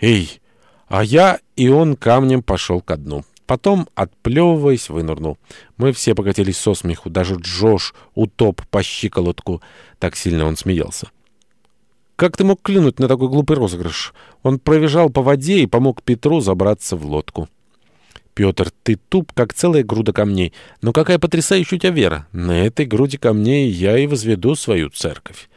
«Эй!» А я и он камнем пошел ко дну. Потом, отплевываясь, вынырнул. Мы все покатились со смеху, даже Джош утоп по щиколотку. Так сильно он смеялся. Как ты мог клюнуть на такой глупый розыгрыш? Он пробежал по воде и помог Петру забраться в лодку. Петр, ты туп, как целая груда камней. Но какая потрясающая у тебя вера. На этой груди камней я и возведу свою церковь.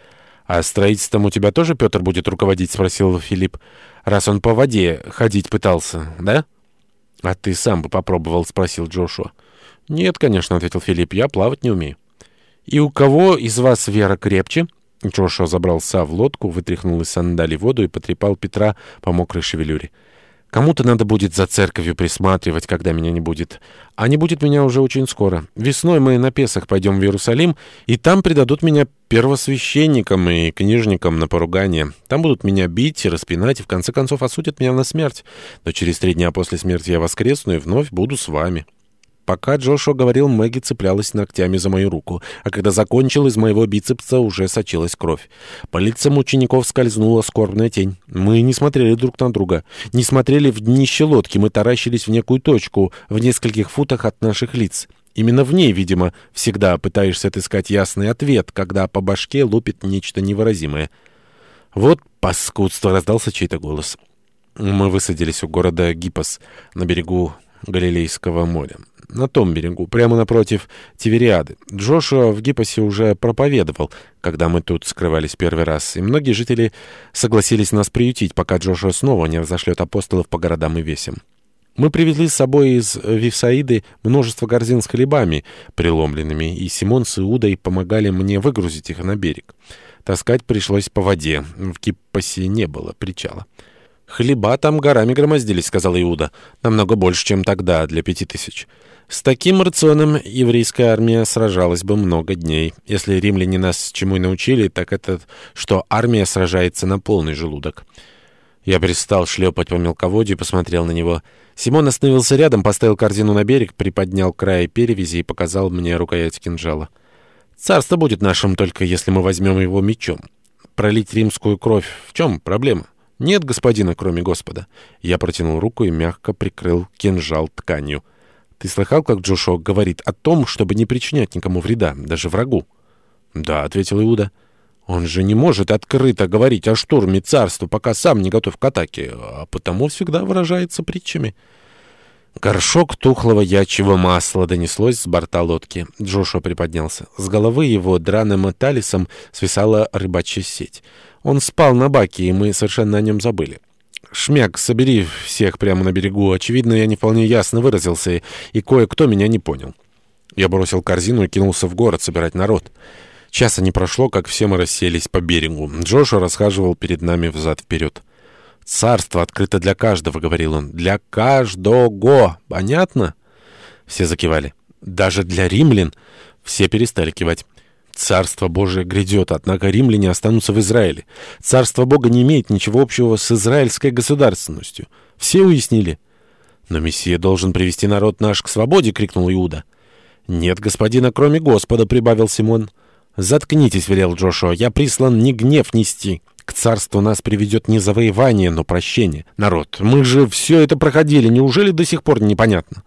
«А строительством у тебя тоже Петр будет руководить?» — спросил Филипп. «Раз он по воде ходить пытался, да?» «А ты сам бы попробовал?» — спросил Джошуа. «Нет, конечно», — ответил Филипп. «Я плавать не умею». «И у кого из вас вера крепче?» Джошуа забрался в лодку, вытряхнул из сандалий воду и потрепал Петра по мокрой шевелюре. Кому-то надо будет за церковью присматривать, когда меня не будет. А не будет меня уже очень скоро. Весной мы на Песах пойдем в Иерусалим, и там предадут меня первосвященникам и книжникам на поругание. Там будут меня бить и распинать, и в конце концов осудят меня на смерть. Но через три дня после смерти я воскресну и вновь буду с вами». Пока Джошуа говорил, Мэгги цеплялась ногтями за мою руку, а когда закончил, из моего бицепса уже сочилась кровь. По лицам учеников скользнула скорбная тень. Мы не смотрели друг на друга, не смотрели в днище лодки, мы таращились в некую точку в нескольких футах от наших лиц. Именно в ней, видимо, всегда пытаешься отыскать ясный ответ, когда по башке лупит нечто невыразимое. «Вот паскудство!» — раздался чей-то голос. Мы высадились у города Гиппос на берегу Галилейского моря на том берегу, прямо напротив Тивериады. Джошуа в Гиппосе уже проповедовал, когда мы тут скрывались первый раз, и многие жители согласились нас приютить, пока Джошуа снова не разошлет апостолов по городам и весям. Мы привезли с собой из Вифсаиды множество корзин с хлебами, преломленными, и Симон с Иудой помогали мне выгрузить их на берег. Таскать пришлось по воде, в Гиппосе не было причала. «Хлеба там горами громоздились», — сказал Иуда. «Намного больше, чем тогда, для пяти тысяч». С таким рационом еврейская армия сражалась бы много дней. Если римляне нас чему и научили, так это, что армия сражается на полный желудок. Я перестал шлепать по мелководью и посмотрел на него. Симон остановился рядом, поставил корзину на берег, приподнял край перевязи и показал мне рукоять кинжала. «Царство будет нашим, только если мы возьмем его мечом. Пролить римскую кровь — в чем проблема?» «Нет господина, кроме Господа». Я протянул руку и мягко прикрыл кинжал тканью. «Ты слыхал, как Джошуа говорит о том, чтобы не причинять никому вреда, даже врагу?» «Да», — ответил Иуда. «Он же не может открыто говорить о штурме царства, пока сам не готов к атаке, а потому всегда выражается притчами». Горшок тухлого ячьего масла донеслось с борта лодки. Джошуа приподнялся. С головы его драным талисом свисала рыбачья сеть. Он спал на баке, и мы совершенно о нем забыли. «Шмяк, собери всех прямо на берегу. Очевидно, я не вполне ясно выразился, и кое-кто меня не понял». Я бросил корзину и кинулся в город собирать народ. Часа не прошло, как все мы расселись по берегу. Джоша расхаживал перед нами взад-вперед. «Царство открыто для каждого», — говорил он. «Для каждого! Понятно?» Все закивали. «Даже для римлян?» Все перестали кивать. Царство Божие грядет, однако римляне останутся в Израиле. Царство Бога не имеет ничего общего с израильской государственностью. Все уяснили? Но Мессия должен привести народ наш к свободе, крикнул Иуда. Нет господина, кроме Господа, прибавил Симон. Заткнитесь, велел Джошуа, я прислан не гнев нести. К царству нас приведет не завоевание, но прощение. Народ, мы же все это проходили, неужели до сих пор непонятно?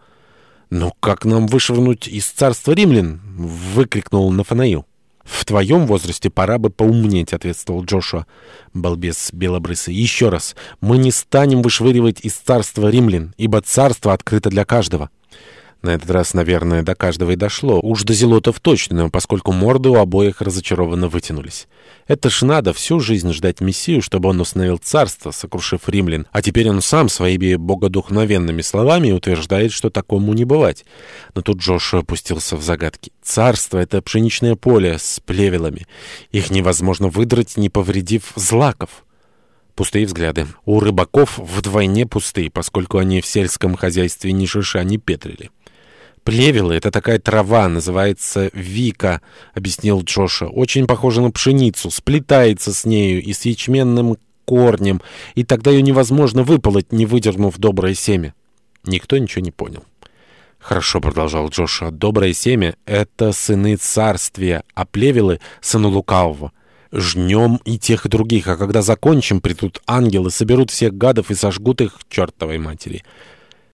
«Ну как нам вышвырнуть из царства римлян?» — выкрикнул Нафанаил. «В твоем возрасте пора бы поумнеть», — ответствовал Джошуа. Балбес белобрысый. «Еще раз. Мы не станем вышвыривать из царства римлян, ибо царство открыто для каждого». На этот раз, наверное, до каждого и дошло. Уж до зелотов точно, поскольку морды у обоих разочарованно вытянулись. Это ж надо всю жизнь ждать Мессию, чтобы он установил царство, сокрушив римлян. А теперь он сам своими богодухновенными словами утверждает, что такому не бывать. Но тут Джошуа опустился в загадки. Царство — это пшеничное поле с плевелами. Их невозможно выдрать, не повредив злаков. Пустые взгляды. У рыбаков вдвойне пустые, поскольку они в сельском хозяйстве ни шиша не петрили. «Плевелы — это такая трава, называется вика», — объяснил Джоша. «Очень похожа на пшеницу, сплетается с нею и с ячменным корнем, и тогда ее невозможно выполоть, не выдернув доброе семя». Никто ничего не понял. «Хорошо», — продолжал Джоша, — «доброе семя — это сыны царствия, а плевелы — сыны лукавого». жнем и тех, и других, а когда закончим, придут ангелы, соберут всех гадов и сожгут их к чертовой матери».